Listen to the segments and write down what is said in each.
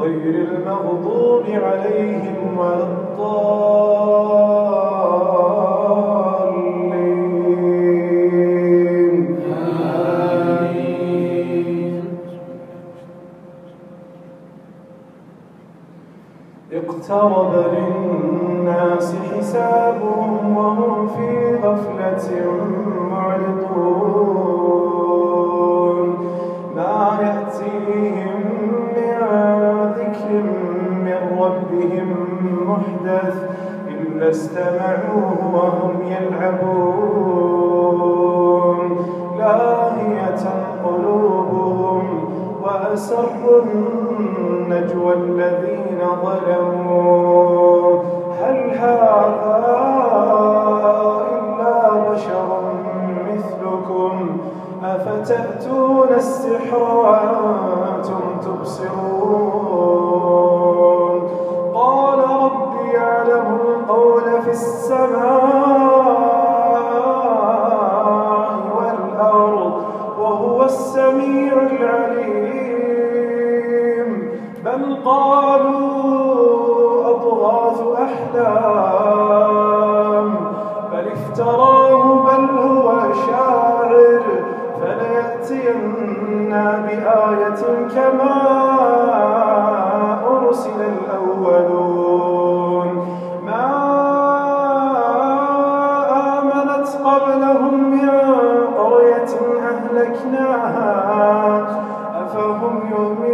غير المغضوب عليهم ولا الضالين. آمين اقترب للناس حسابهم وهم في غفلة معرضون. قالوا أضغاث أحلام. بل افتراه بل هو شاعر. فليأتينا بآية كما أرسل الأولون. ما آمنت قبلهم من قرية أهلكناها. أفهم يؤمنون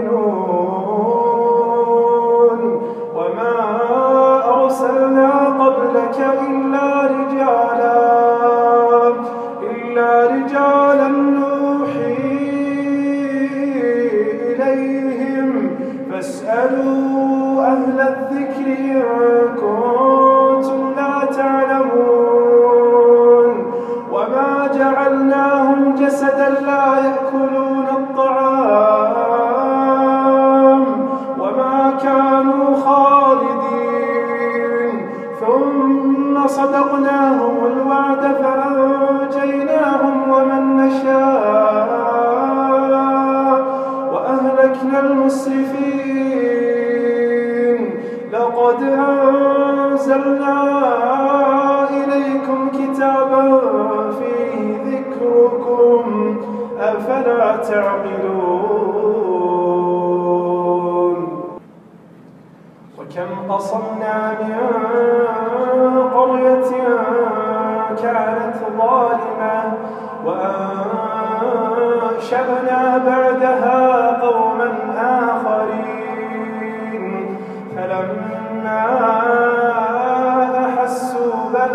صدقناهم الوعد فأنجيناهم ومن نشاء وأهلكنا المسرفين لقد أنزلنا إليكم كتابا فيه ذكركم أفلا تعقلون؟ وكم قصمنا من قرية كانت ظالمة وأنشأنا بعدها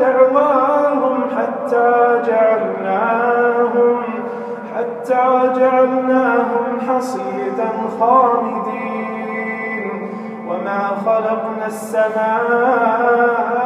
دعواهم حتى جعلناهم حتى جعلناهم حصيدا خامدين. وما خلقنا السماء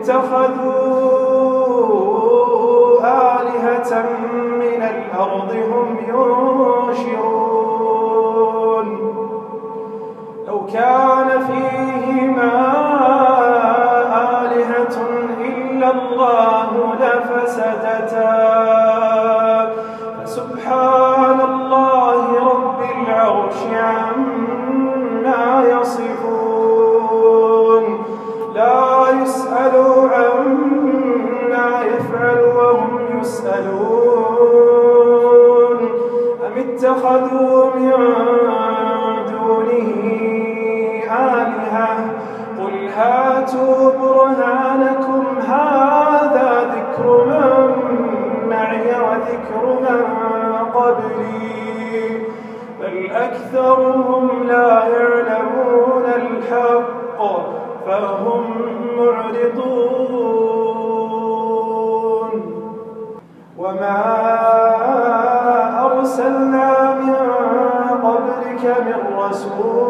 اتخذوا من قبلي. بل أكثرهم لا يعلمون الحق فهم معرضون. وما أرسلنا من قبلك من رسول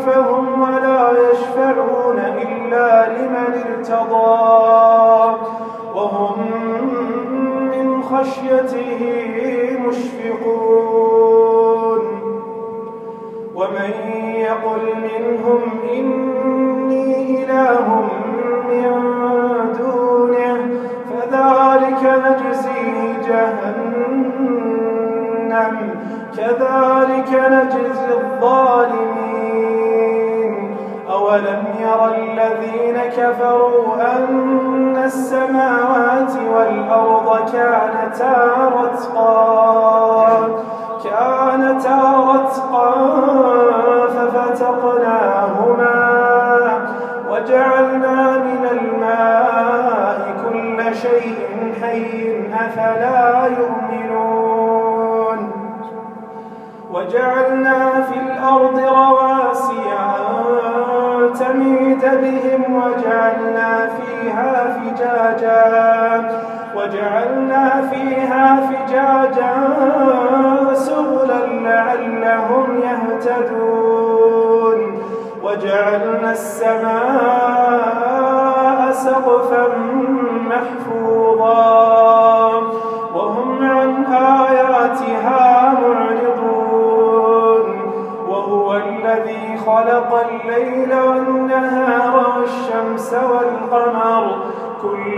خلفهم ولا يشفعون إلا لمن ارتضى. وهم من خشيته كانتا رتقا.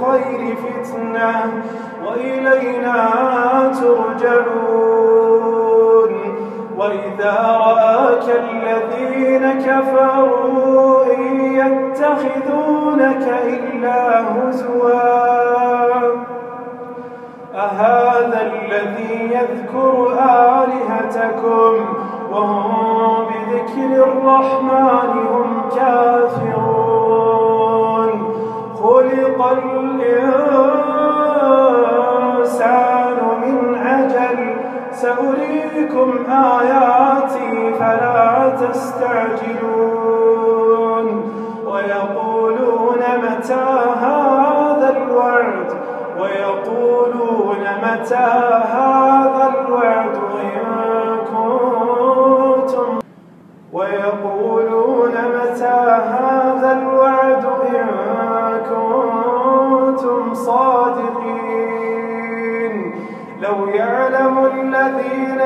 والخير فتنة وإلينا ترجعون. وإذا رآك الذين كفروا إن يتخذونك إلا هزوا. أهذا الذي يذكر آلهتكم؟ سأريكم آياتي فلا تستعجلون ويقولون متى هذا الوعد؟ ويقولون متى هذا الوعد إن كنتم؟ ويقولون متى هذا الوعد إن كنتم صادقين؟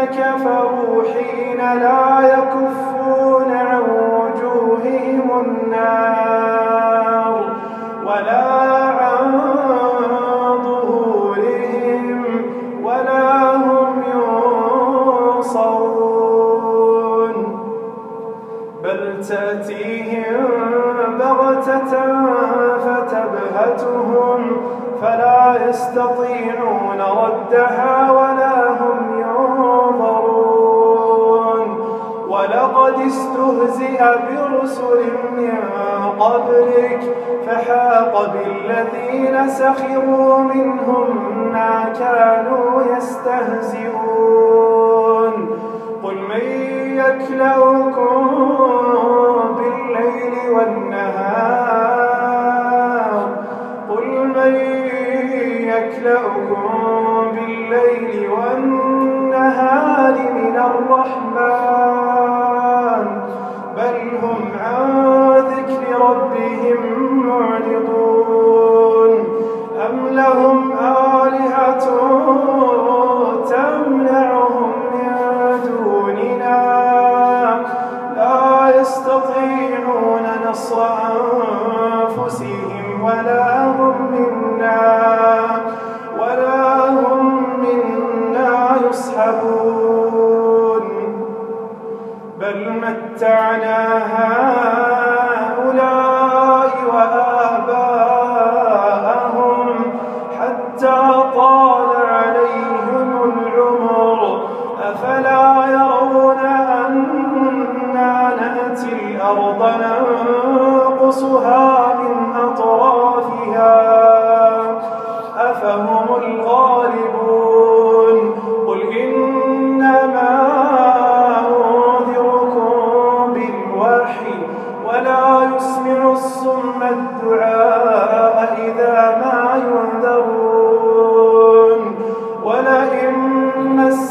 كفروا حين لا يكفون عن وجوههم النار. استهزئ برسل من قبلك فحاق بالذين سخروا منهم ما كانوا يستهزئون. قل من يكلؤكم بالليل والنهار؟ قل من يكلؤكم بالليل والنهار من الرحمن؟ بل هم عن ذكر ربهم معرضون. أم لهم آلهة تمنعهم من دوننا؟ لا يستطيعون نصر أنفسهم ولا هم منا. متعنا هؤلاء وآباءهم حتى طال عليهم العمر. أفلا يرون أنا نأتي الأرض ننقصها